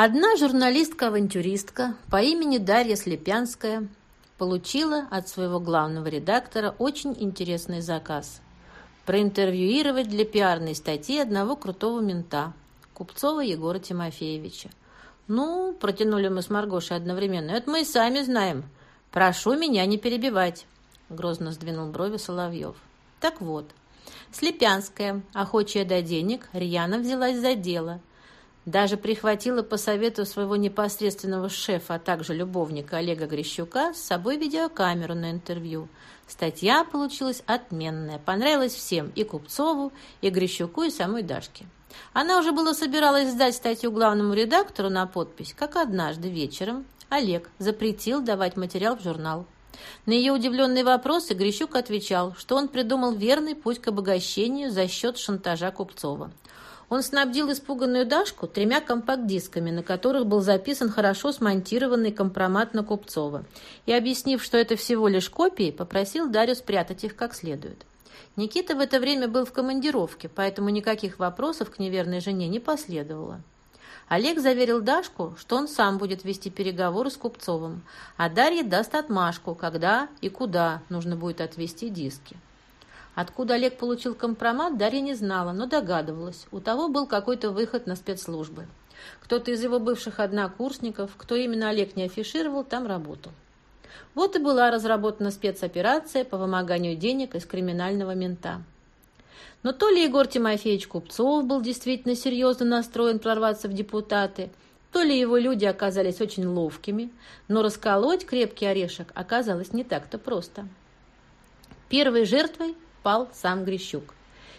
Одна журналистка-авантюристка по имени Дарья Слепянская получила от своего главного редактора очень интересный заказ – проинтервьюировать для пиарной статьи одного крутого мента – Купцова Егора Тимофеевича. «Ну, — протянули мы с Маргошей одновременно, — это мы и сами знаем. Прошу меня не перебивать», — грозно сдвинул брови Соловьев. «Так вот, Слепянская, охочая до денег, рьяно взялась за дело — даже прихватила по совету своего непосредственного шефа, а также любовника Олега Грищука с собой видеокамеру на интервью. Статья получилась отменная, понравилась всем, и Купцову, и Грищуку, и самой Дашке. Она уже было собиралась сдать статью главному редактору на подпись, как однажды вечером Олег запретил давать материал в журнал. На ее удивленные вопросы Грищук отвечал, что он придумал верный путь к обогащению за счет шантажа Купцова – он снабдил испуганную Дашку тремя компакт-дисками, на которых был записан хорошо смонтированный компромат на Купцова, и, объяснив, что это всего лишь копии, попросил Дарью спрятать их как следует. Никита в это время был в командировке, поэтому никаких вопросов к неверной жене не последовало. Олег заверил Дашку, что он сам будет вести переговоры с Купцовым, а Дарья даст отмашку, когда и куда нужно будет отвезти диски. Откуда Олег получил компромат, Дарья не знала, но догадывалась. У того был какой-то выход на спецслужбы. Кто-то из его бывших однокурсников, кто именно Олег не афишировал, там работал. Вот и была разработана спецоперация по вымоганию денег из криминального мента. Но то ли Егор Тимофеевич Купцов был действительно серьезно настроен прорваться в депутаты, то ли его люди оказались очень ловкими, но расколоть крепкий орешек оказалось не так-то просто. Первой жертвой пал сам Грищук.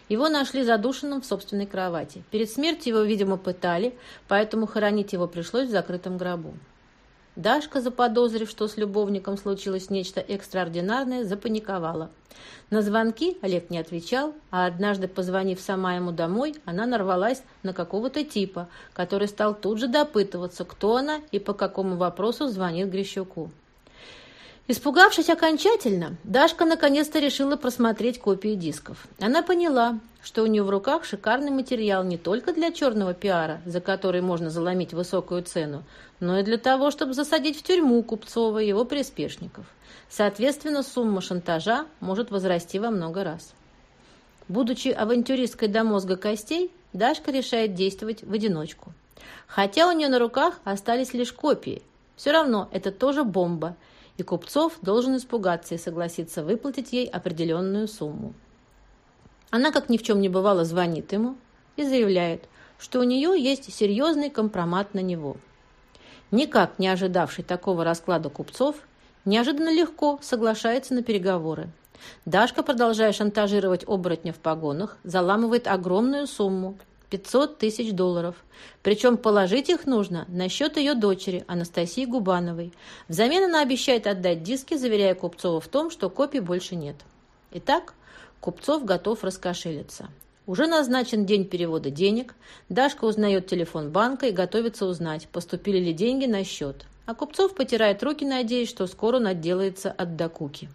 Его нашли задушенным в собственной кровати. Перед смертью его, видимо, пытали, поэтому хоронить его пришлось в закрытом гробу. Дашка, заподозрив, что с любовником случилось нечто экстраординарное, запаниковала. На звонки Олег не отвечал, а однажды, позвонив сама ему домой, она нарвалась на какого-то типа, который стал тут же допытываться, кто она и по какому вопросу звонит Грищуку. Испугавшись окончательно, Дашка наконец-то решила просмотреть копии дисков. Она поняла, что у нее в руках шикарный материал не только для черного пиара, за который можно заломить высокую цену, но и для того, чтобы засадить в тюрьму Купцова и его приспешников. Соответственно, сумма шантажа может возрасти во много раз. Будучи авантюристкой до мозга костей, Дашка решает действовать в одиночку. Хотя у нее на руках остались лишь копии. Все равно это тоже бомба – и Купцов должен испугаться и согласиться выплатить ей определенную сумму. Она, как ни в чем не бывало, звонит ему и заявляет, что у нее есть серьезный компромат на него. Никак не ожидавший такого расклада Купцов, неожиданно легко соглашается на переговоры. Дашка, продолжая шантажировать оборотня в погонах, заламывает огромную сумму 500 тысяч долларов. Причем положить их нужно на счет ее дочери, Анастасии Губановой. Взамен она обещает отдать диски, заверяя Купцова в том, что копий больше нет. Итак, Купцов готов раскошелиться. Уже назначен день перевода денег. Дашка узнает телефон банка и готовится узнать, поступили ли деньги на счет. А Купцов потирает руки, надеясь, что скоро он отделается от докуки.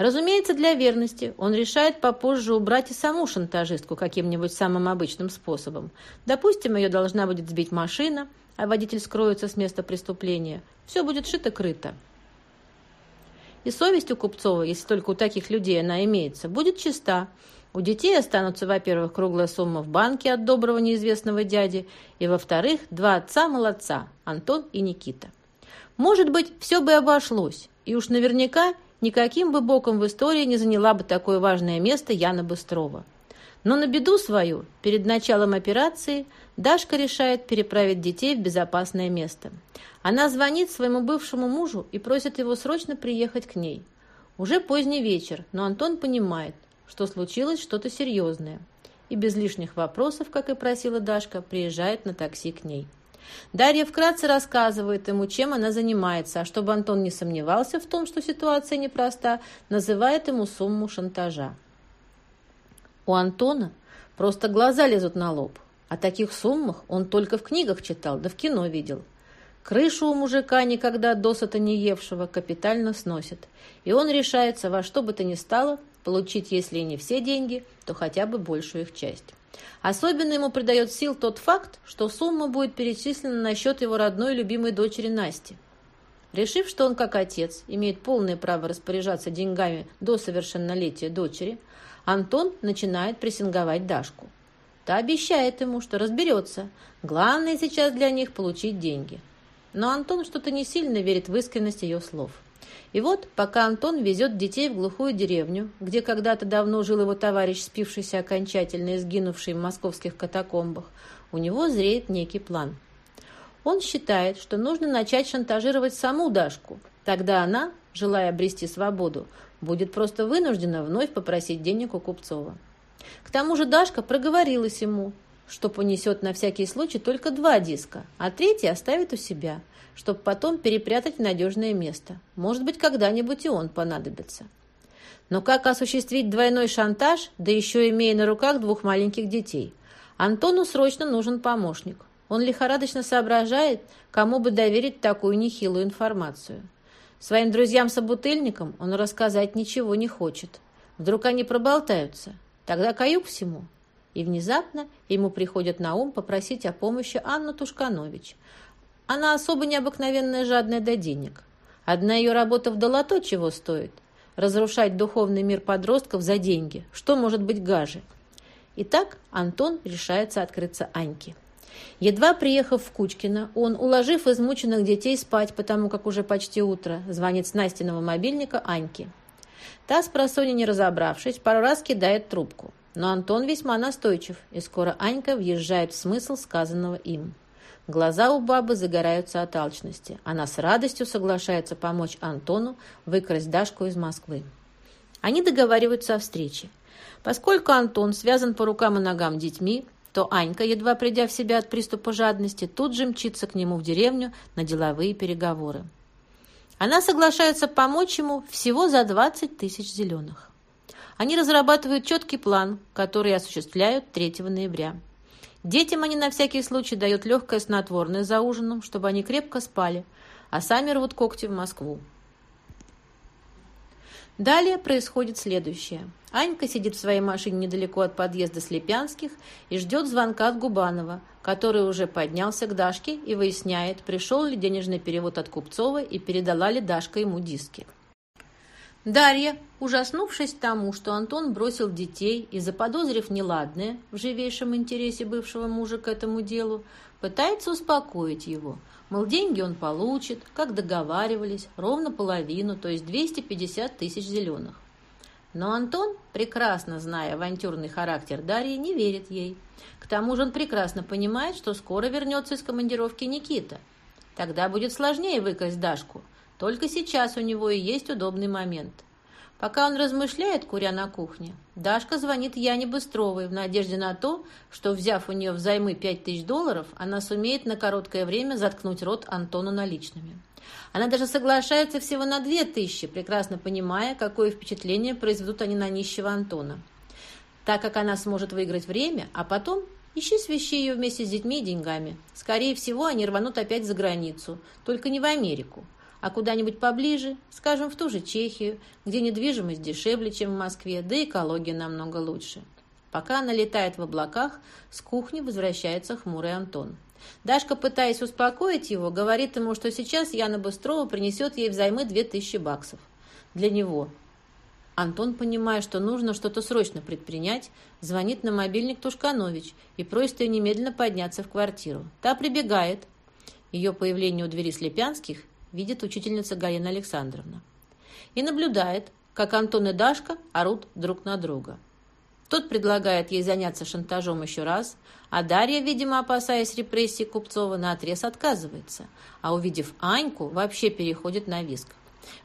Разумеется, для верности он решает попозже убрать и саму шантажистку каким-нибудь самым обычным способом. Допустим, ее должна будет сбить машина, а водитель скроется с места преступления. Все будет шито-крыто. И совесть у Купцова, если только у таких людей она имеется, будет чиста. У детей останутся, во-первых, круглая сумма в банке от доброго неизвестного дяди, и, во-вторых, два отца-молодца, Антон и Никита. Может быть, все бы обошлось, и уж наверняка никаким бы боком в истории не заняла бы такое важное место Яна Быстрова. Но на беду свою, перед началом операции, Дашка решает переправить детей в безопасное место. Она звонит своему бывшему мужу и просит его срочно приехать к ней. Уже поздний вечер, но Антон понимает, что случилось что-то серьезное. И без лишних вопросов, как и просила Дашка, приезжает на такси к ней. Дарья вкратце рассказывает ему, чем она занимается, а чтобы Антон не сомневался в том, что ситуация непроста, называет ему сумму шантажа. У Антона просто глаза лезут на лоб. О таких суммах он только в книгах читал, да в кино видел. Крышу у мужика, никогда досыта не евшего, капитально сносит. И он решается во что бы то ни стало получить, если и не все деньги, то хотя бы большую их часть. Особенно ему придает сил тот факт, что сумма будет перечислена на счет его родной любимой дочери Насти. Решив, что он как отец имеет полное право распоряжаться деньгами до совершеннолетия дочери, Антон начинает прессинговать Дашку. Та обещает ему, что разберется. Главное сейчас для них получить деньги. Но Антон что-то не сильно верит в искренность ее слов. И вот, пока Антон везет детей в глухую деревню, где когда-то давно жил его товарищ, спившийся окончательно и сгинувший в московских катакомбах, у него зреет некий план. Он считает, что нужно начать шантажировать саму Дашку. Тогда она, желая обрести свободу, будет просто вынуждена вновь попросить денег у Купцова. К тому же Дашка проговорилась ему, что понесет на всякий случай только два диска, а третий оставит у себя, чтобы потом перепрятать в надежное место. Может быть, когда-нибудь и он понадобится. Но как осуществить двойной шантаж, да еще имея на руках двух маленьких детей? Антону срочно нужен помощник. Он лихорадочно соображает, кому бы доверить такую нехилую информацию. Своим друзьям-собутыльникам он рассказать ничего не хочет. Вдруг они проболтаются. Тогда каюк всему. И внезапно ему приходит на ум попросить о помощи Анну Тушканович. Она особо необыкновенная жадная до денег. Одна ее работа в долото чего стоит? Разрушать духовный мир подростков за деньги. Что может быть гаже? Итак, Антон решается открыться Аньке. Едва приехав в Кучкино, он, уложив измученных детей спать, потому как уже почти утро, звонит с Настиного мобильника Аньке. Та, с просони не разобравшись, пару раз кидает трубку. Но Антон весьма настойчив, и скоро Анька въезжает в смысл сказанного им. Глаза у бабы загораются от алчности. Она с радостью соглашается помочь Антону выкрасть Дашку из Москвы. Они договариваются о встрече. Поскольку Антон связан по рукам и ногам детьми, то Анька, едва придя в себя от приступа жадности, тут же мчится к нему в деревню на деловые переговоры. Она соглашается помочь ему всего за 20 тысяч зеленых. Они разрабатывают четкий план, который осуществляют 3 ноября. Детям они на всякий случай дают легкое снотворное за ужином, чтобы они крепко спали, а сами рвут когти в Москву. Далее происходит следующее. Анька сидит в своей машине недалеко от подъезда Слепянских и ждет звонка от Губанова, который уже поднялся к Дашке и выясняет, пришел ли денежный перевод от Купцова и передала ли Дашка ему диски. Дарья, ужаснувшись тому, что Антон бросил детей и заподозрив неладное в живейшем интересе бывшего мужа к этому делу, пытается успокоить его – Мол, деньги он получит, как договаривались, ровно половину, то есть 250 тысяч зеленых. Но Антон, прекрасно зная авантюрный характер Дарьи, не верит ей. К тому же он прекрасно понимает, что скоро вернется из командировки Никита. Тогда будет сложнее выкрасть Дашку. Только сейчас у него и есть удобный момент – Пока он размышляет, куря на кухне, Дашка звонит Яне Быстровой в надежде на то, что, взяв у нее взаймы 5 тысяч долларов, она сумеет на короткое время заткнуть рот Антону наличными. Она даже соглашается всего на 2 тысячи, прекрасно понимая, какое впечатление произведут они на нищего Антона. Так как она сможет выиграть время, а потом ищи свищи ее вместе с детьми и деньгами. Скорее всего, они рванут опять за границу, только не в Америку а куда-нибудь поближе, скажем, в ту же Чехию, где недвижимость дешевле, чем в Москве, да экология намного лучше. Пока она летает в облаках, с кухни возвращается хмурый Антон. Дашка, пытаясь успокоить его, говорит ему, что сейчас Яна Быстрова принесет ей взаймы 2000 баксов. Для него. Антон, понимая, что нужно что-то срочно предпринять, звонит на мобильник Тушканович и просит ее немедленно подняться в квартиру. Та прибегает. Ее появление у двери Слепянских видит учительница Галина Александровна. И наблюдает, как Антон и Дашка орут друг на друга. Тот предлагает ей заняться шантажом еще раз, а Дарья, видимо, опасаясь репрессий Купцова, наотрез отказывается, а увидев Аньку, вообще переходит на виск.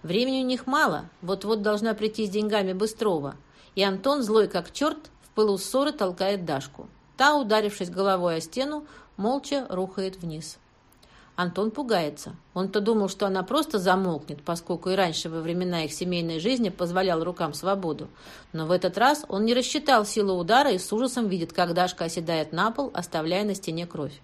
Времени у них мало, вот-вот должна прийти с деньгами Быстрова, и Антон, злой как черт, в пылу ссоры толкает Дашку. Та, ударившись головой о стену, молча рухает вниз. Антон пугается. Он-то думал, что она просто замолкнет, поскольку и раньше во времена их семейной жизни позволял рукам свободу. Но в этот раз он не рассчитал силу удара и с ужасом видит, как Дашка оседает на пол, оставляя на стене кровь.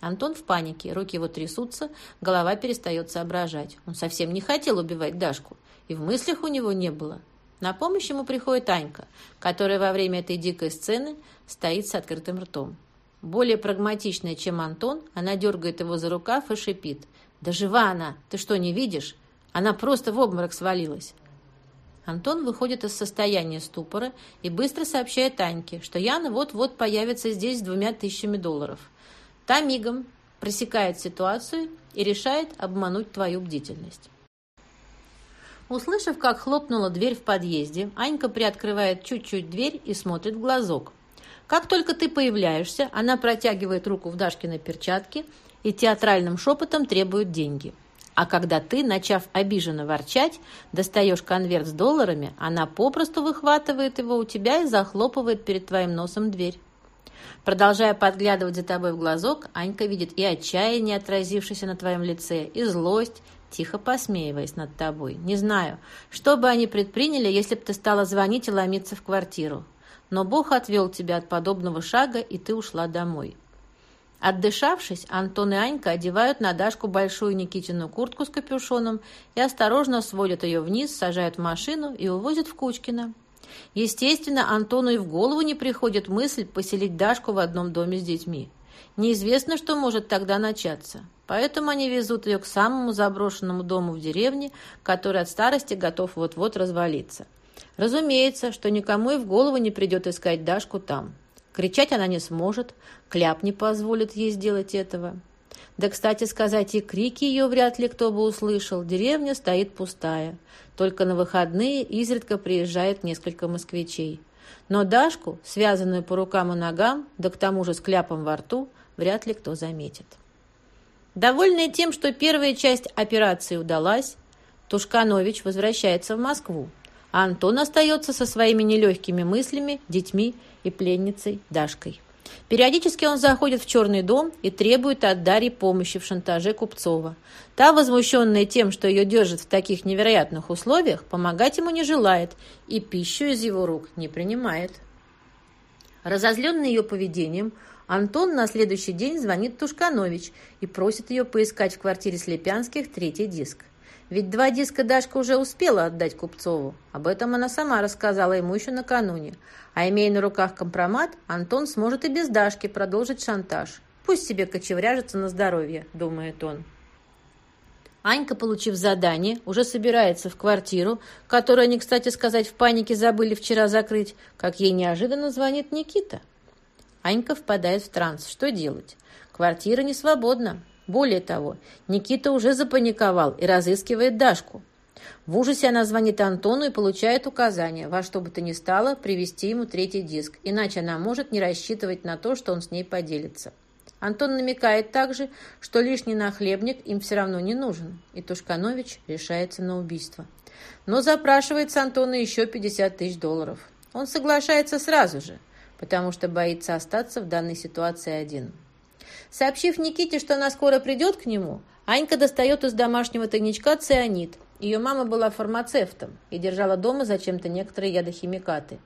Антон в панике, руки его трясутся, голова перестает соображать. Он совсем не хотел убивать Дашку, и в мыслях у него не было. На помощь ему приходит Анька, которая во время этой дикой сцены стоит с открытым ртом. Более прагматичная, чем Антон, она дергает его за рукав и шипит. «Да жива она! Ты что, не видишь? Она просто в обморок свалилась!» Антон выходит из состояния ступора и быстро сообщает Аньке, что Яна вот-вот появится здесь с двумя тысячами долларов. Та мигом пресекает ситуацию и решает обмануть твою бдительность. Услышав, как хлопнула дверь в подъезде, Анька приоткрывает чуть-чуть дверь и смотрит в глазок. Как только ты появляешься, она протягивает руку в Дашкиной перчатке и театральным шепотом требует деньги. А когда ты, начав обиженно ворчать, достаешь конверт с долларами, она попросту выхватывает его у тебя и захлопывает перед твоим носом дверь. Продолжая подглядывать за тобой в глазок, Анька видит и отчаяние, отразившееся на твоем лице, и злость, тихо посмеиваясь над тобой. Не знаю, что бы они предприняли, если бы ты стала звонить и ломиться в квартиру. Но Бог отвел тебя от подобного шага, и ты ушла домой. Отдышавшись, Антон и Анька одевают на Дашку большую Никитину куртку с капюшоном и осторожно сводят ее вниз, сажают в машину и увозят в Кучкино. Естественно, Антону и в голову не приходит мысль поселить Дашку в одном доме с детьми. Неизвестно, что может тогда начаться. Поэтому они везут ее к самому заброшенному дому в деревне, который от старости готов вот-вот развалиться. Разумеется, что никому и в голову не придет искать Дашку там. Кричать она не сможет, кляп не позволит ей сделать этого. Да, кстати сказать, и крики ее вряд ли кто бы услышал. Деревня стоит пустая. Только на выходные изредка приезжает несколько москвичей. Но Дашку, связанную по рукам и ногам, да к тому же с кляпом во рту, вряд ли кто заметит. Довольная тем, что первая часть операции удалась, Тушканович возвращается в Москву, а Антон остается со своими нелегкими мыслями, детьми и пленницей Дашкой. Периодически он заходит в черный дом и требует от Дарьи помощи в шантаже Купцова. Та, возмущенная тем, что ее держат в таких невероятных условиях, помогать ему не желает и пищу из его рук не принимает. Разозленный ее поведением, Антон на следующий день звонит Тушканович и просит ее поискать в квартире Слепянских третий диск. Ведь два диска Дашка уже успела отдать Купцову. Об этом она сама рассказала ему еще накануне. А имея на руках компромат, Антон сможет и без Дашки продолжить шантаж. Пусть себе кочевряжется на здоровье, думает он. Анька, получив задание, уже собирается в квартиру, которую они, кстати сказать, в панике забыли вчера закрыть, как ей неожиданно звонит Никита. Анька впадает в транс. Что делать? Квартира не свободна. Более того, Никита уже запаниковал и разыскивает Дашку. В ужасе она звонит Антону и получает указание, во что бы то ни стало, привезти ему третий диск, иначе она может не рассчитывать на то, что он с ней поделится. Антон намекает также, что лишний нахлебник им все равно не нужен, и Тушканович решается на убийство. Но запрашивается Антона еще 50 тысяч долларов. Он соглашается сразу же, потому что боится остаться в данной ситуации один. Сообщив Никите, что она скоро придет к нему, Анька достает из домашнего тайничка цианид. Ее мама была фармацевтом и держала дома зачем-то некоторые ядохимикаты.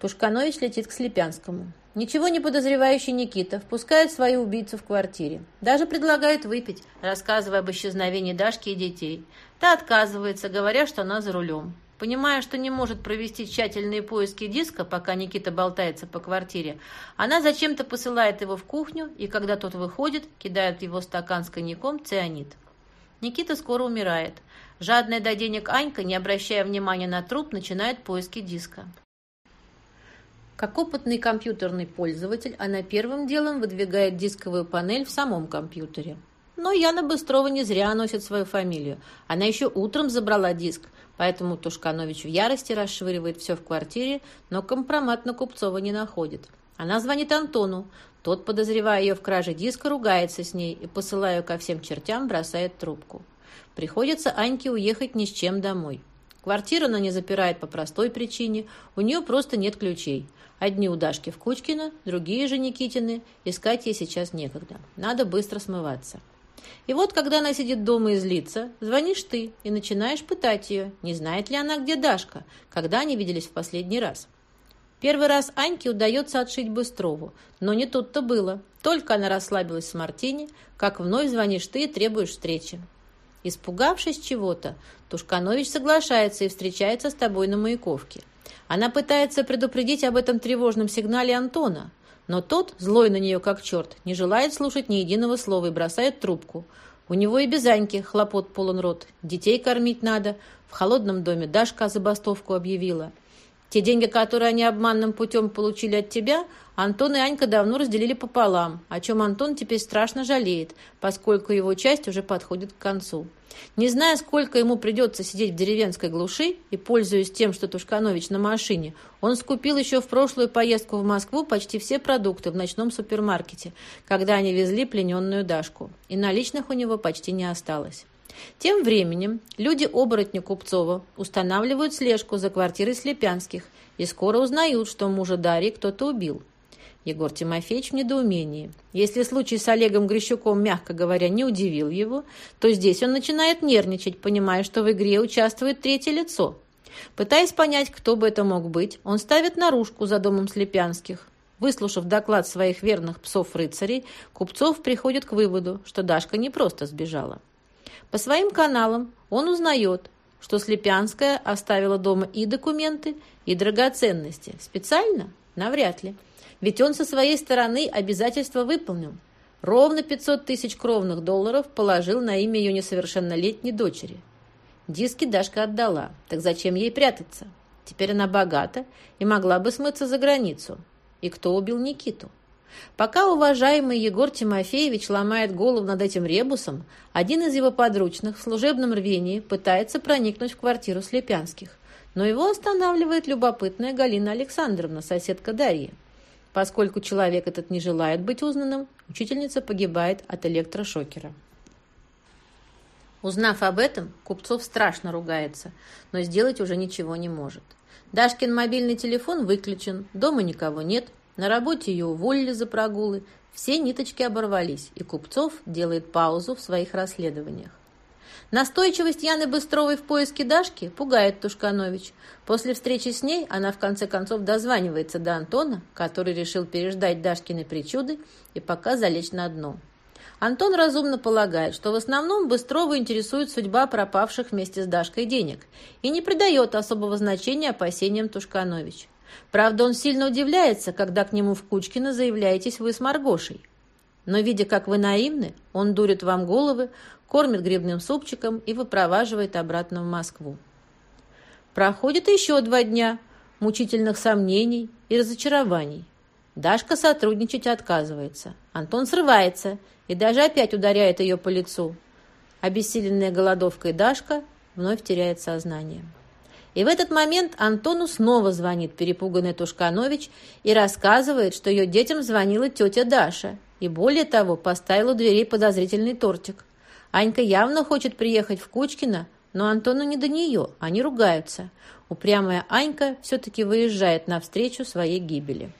Тушканович летит к Слепянскому. Ничего не подозревающий Никита впускает свою убийцу в квартире. Даже предлагает выпить, рассказывая об исчезновении Дашки и детей. Та отказывается, говоря, что она за рулем. Понимая, что не может провести тщательные поиски диска, пока Никита болтается по квартире, она зачем-то посылает его в кухню, и когда тот выходит, кидает в его стакан с коньяком цианид. Никита скоро умирает. Жадная до денег Анька, не обращая внимания на труп, начинает поиски диска. Как опытный компьютерный пользователь, она первым делом выдвигает дисковую панель в самом компьютере. Но Яна Быстрова не зря носит свою фамилию. Она еще утром забрала диск, поэтому Тушканович в ярости расшвыривает все в квартире, но компромат на Купцова не находит. Она звонит Антону. Тот, подозревая ее в краже диска, ругается с ней и, посылая ко всем чертям, бросает трубку. Приходится Аньке уехать ни с чем домой. Квартиру она не запирает по простой причине, у нее просто нет ключей. Одни у Дашки в Кучкино, другие же Никитины, искать ей сейчас некогда. Надо быстро смываться. И вот, когда она сидит дома и злится, звонишь ты и начинаешь пытать ее, не знает ли она, где Дашка, когда они виделись в последний раз. Первый раз Аньке удается отшить Быстрову, но не тут-то было. Только она расслабилась с Мартини, как вновь звонишь ты и требуешь встречи. Испугавшись чего-то, Тушканович соглашается и встречается с тобой на Маяковке. Она пытается предупредить об этом тревожном сигнале Антона, но тот, злой на нее как черт, не желает слушать ни единого слова и бросает трубку. У него и без Аньки хлопот полон рот. Детей кормить надо. В холодном доме Дашка забастовку объявила. Те деньги, которые они обманным путем получили от тебя, Антон и Анька давно разделили пополам, о чем Антон теперь страшно жалеет, поскольку его часть уже подходит к концу. Не зная, сколько ему придется сидеть в деревенской глуши и пользуясь тем, что Тушканович на машине, он скупил еще в прошлую поездку в Москву почти все продукты в ночном супермаркете, когда они везли плененную Дашку, и наличных у него почти не осталось. Тем временем люди-оборотни Купцова устанавливают слежку за квартирой Слепянских и скоро узнают, что мужа Дарьи кто-то убил. Егор Тимофеевич в недоумении. Если случай с Олегом Грищуком, мягко говоря, не удивил его, то здесь он начинает нервничать, понимая, что в игре участвует третье лицо. Пытаясь понять, кто бы это мог быть, он ставит наружку за домом Слепянских. Выслушав доклад своих верных псов-рыцарей, Купцов приходит к выводу, что Дашка не просто сбежала. По своим каналам он узнает, что Слепянская оставила дома и документы, и драгоценности. Специально? Навряд ли. Ведь он со своей стороны обязательства выполнил. Ровно 500 тысяч кровных долларов положил на имя ее несовершеннолетней дочери. Диски Дашка отдала, так зачем ей прятаться? Теперь она богата и могла бы смыться за границу. И кто убил Никиту? Пока уважаемый Егор Тимофеевич ломает голову над этим ребусом, один из его подручных в служебном рвении пытается проникнуть в квартиру Слепянских, но его останавливает любопытная Галина Александровна, соседка Дарьи. Поскольку человек этот не желает быть узнанным, учительница погибает от электрошокера. Узнав об этом, Купцов страшно ругается, но сделать уже ничего не может. Дашкин мобильный телефон выключен, дома никого нет, на работе ее уволили за прогулы, все ниточки оборвались, и Купцов делает паузу в своих расследованиях. Настойчивость Яны Быстровой в поиске Дашки пугает Тушканович. После встречи с ней она в конце концов дозванивается до Антона, который решил переждать Дашкины причуды и пока залечь на дно. Антон разумно полагает, что в основном Быстрова интересует судьба пропавших вместе с Дашкой денег и не придает особого значения опасениям Тушканович. Правда, он сильно удивляется, когда к нему в Кучкино заявляетесь вы с Маргошей. Но, видя, как вы наивны, он дурит вам головы, кормит грибным супчиком и выпроваживает обратно в Москву. Проходит еще два дня мучительных сомнений и разочарований. Дашка сотрудничать отказывается. Антон срывается и даже опять ударяет ее по лицу. Обессиленная голодовкой Дашка вновь теряет сознание. И в этот момент Антону снова звонит перепуганный Тушканович и рассказывает, что ее детям звонила тетя Даша и, более того, поставила у дверей подозрительный тортик. Анька явно хочет приехать в Кучкино, но Антону не до нее, они ругаются. Упрямая Анька все-таки выезжает навстречу своей гибели.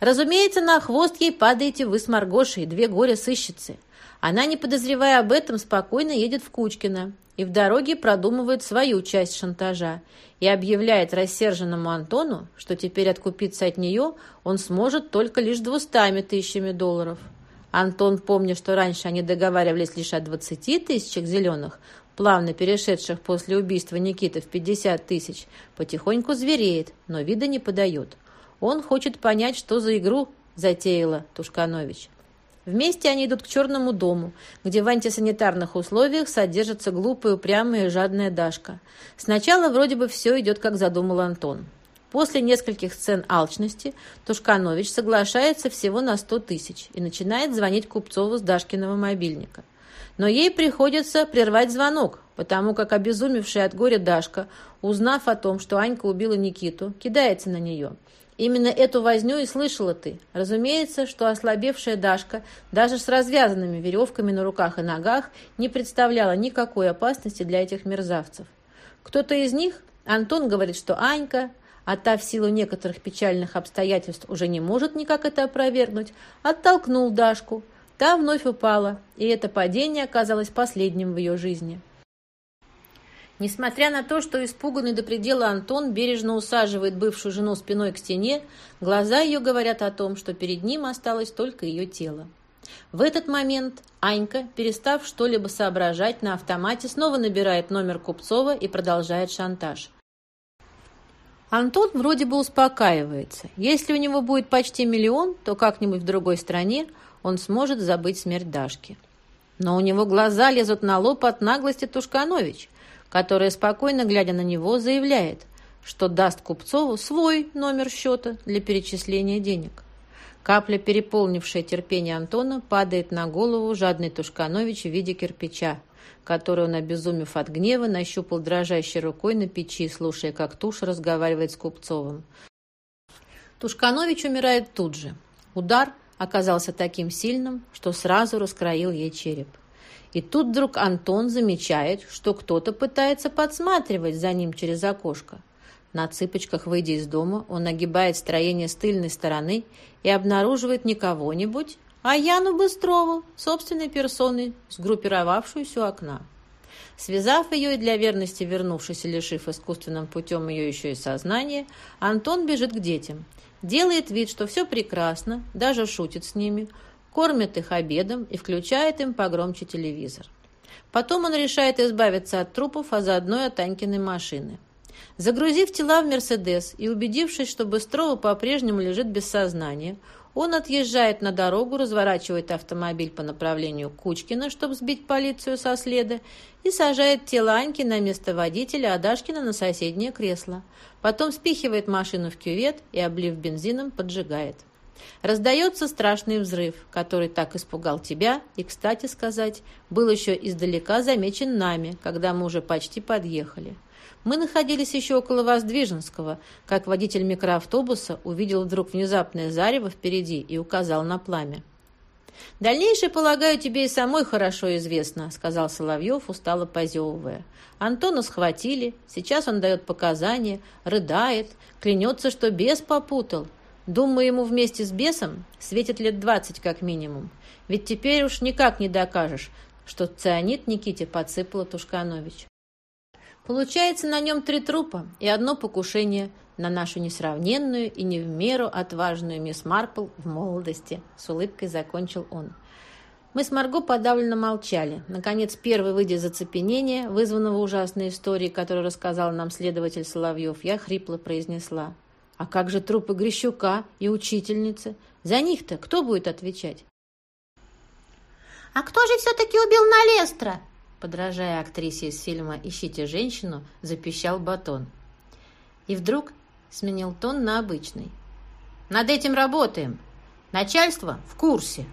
Разумеется, на хвост ей падаете вы с Маргошей, две горе-сыщицы. Она, не подозревая об этом, спокойно едет в Кучкино и в дороге продумывает свою часть шантажа и объявляет рассерженному Антону, что теперь откупиться от нее он сможет только лишь двустами тысячами долларов. Антон, помня, что раньше они договаривались лишь о 20 тысячах зеленых, плавно перешедших после убийства Никиты в 50 тысяч, потихоньку звереет, но вида не подает. Он хочет понять, что за игру затеяла Тушканович. Вместе они идут к черному дому, где в антисанитарных условиях содержится глупая, упрямая и жадная Дашка. Сначала вроде бы все идет, как задумал Антон. После нескольких сцен алчности Тушканович соглашается всего на 100 тысяч и начинает звонить Купцову с Дашкиного мобильника. Но ей приходится прервать звонок, потому как обезумевшая от горя Дашка, узнав о том, что Анька убила Никиту, кидается на нее – Именно эту возню и слышала ты. Разумеется, что ослабевшая Дашка даже с развязанными веревками на руках и ногах не представляла никакой опасности для этих мерзавцев. Кто-то из них, Антон говорит, что Анька, а та в силу некоторых печальных обстоятельств уже не может никак это опровергнуть, оттолкнул Дашку. Та вновь упала, и это падение оказалось последним в ее жизни. Несмотря на то, что испуганный до предела Антон бережно усаживает бывшую жену спиной к стене, глаза ее говорят о том, что перед ним осталось только ее тело. В этот момент Анька, перестав что-либо соображать, на автомате снова набирает номер Купцова и продолжает шантаж. Антон вроде бы успокаивается. Если у него будет почти миллион, то как-нибудь в другой стране он сможет забыть смерть Дашки. Но у него глаза лезут на лоб от наглости Тушканович, которая, спокойно глядя на него, заявляет, что даст Купцову свой номер счета для перечисления денег. Капля, переполнившая терпение Антона, падает на голову жадный Тушканович в виде кирпича, который он, обезумев от гнева, нащупал дрожащей рукой на печи, слушая, как Туш разговаривает с Купцовым. Тушканович умирает тут же. Удар оказался таким сильным, что сразу раскроил ей череп. И тут вдруг Антон замечает, что кто-то пытается подсматривать за ним через окошко. На цыпочках, выйдя из дома, он нагибает строение с тыльной стороны и обнаруживает не кого-нибудь, а Яну Быстрову, собственной персоной, сгруппировавшуюся у окна. Связав ее и для верности вернувшись и лишив искусственным путем ее еще и сознания, Антон бежит к детям. Делает вид, что все прекрасно, даже шутит с ними, кормит их обедом и включает им погромче телевизор. Потом он решает избавиться от трупов, а заодно и от Анькиной машины. Загрузив тела в «Мерседес» и убедившись, что Быстрова по-прежнему лежит без сознания, он отъезжает на дорогу, разворачивает автомобиль по направлению Кучкина, чтобы сбить полицию со следа, и сажает тело Аньки на место водителя, а Дашкина на соседнее кресло. Потом спихивает машину в кювет и, облив бензином, поджигает. Раздается страшный взрыв, который так испугал тебя и, кстати сказать, был еще издалека замечен нами, когда мы уже почти подъехали. Мы находились еще около Воздвиженского, как водитель микроавтобуса увидел вдруг внезапное зарево впереди и указал на пламя. «Дальнейшее, полагаю, тебе и самой хорошо известно», — сказал Соловьев, устало позевывая. Антона схватили, сейчас он дает показания, рыдает, клянется, что бес попутал. Думаю, ему вместе с бесом светит лет двадцать как минимум. Ведь теперь уж никак не докажешь, что цианид Никите подсыпала Тушканович. Получается на нем три трупа и одно покушение на нашу несравненную и не в меру отважную мисс Марпл в молодости. С улыбкой закончил он. Мы с Марго подавленно молчали. Наконец, первый, выйдя из вызванного ужасной историей, которую рассказал нам следователь Соловьев, я хрипло произнесла. «А как же трупы Грищука и учительницы? За них-то кто будет отвечать?» «А кто же все-таки убил Налестра?» подражая актрисе из фильма «Ищите женщину», запищал батон. И вдруг сменил тон на обычный. «Над этим работаем. Начальство в курсе».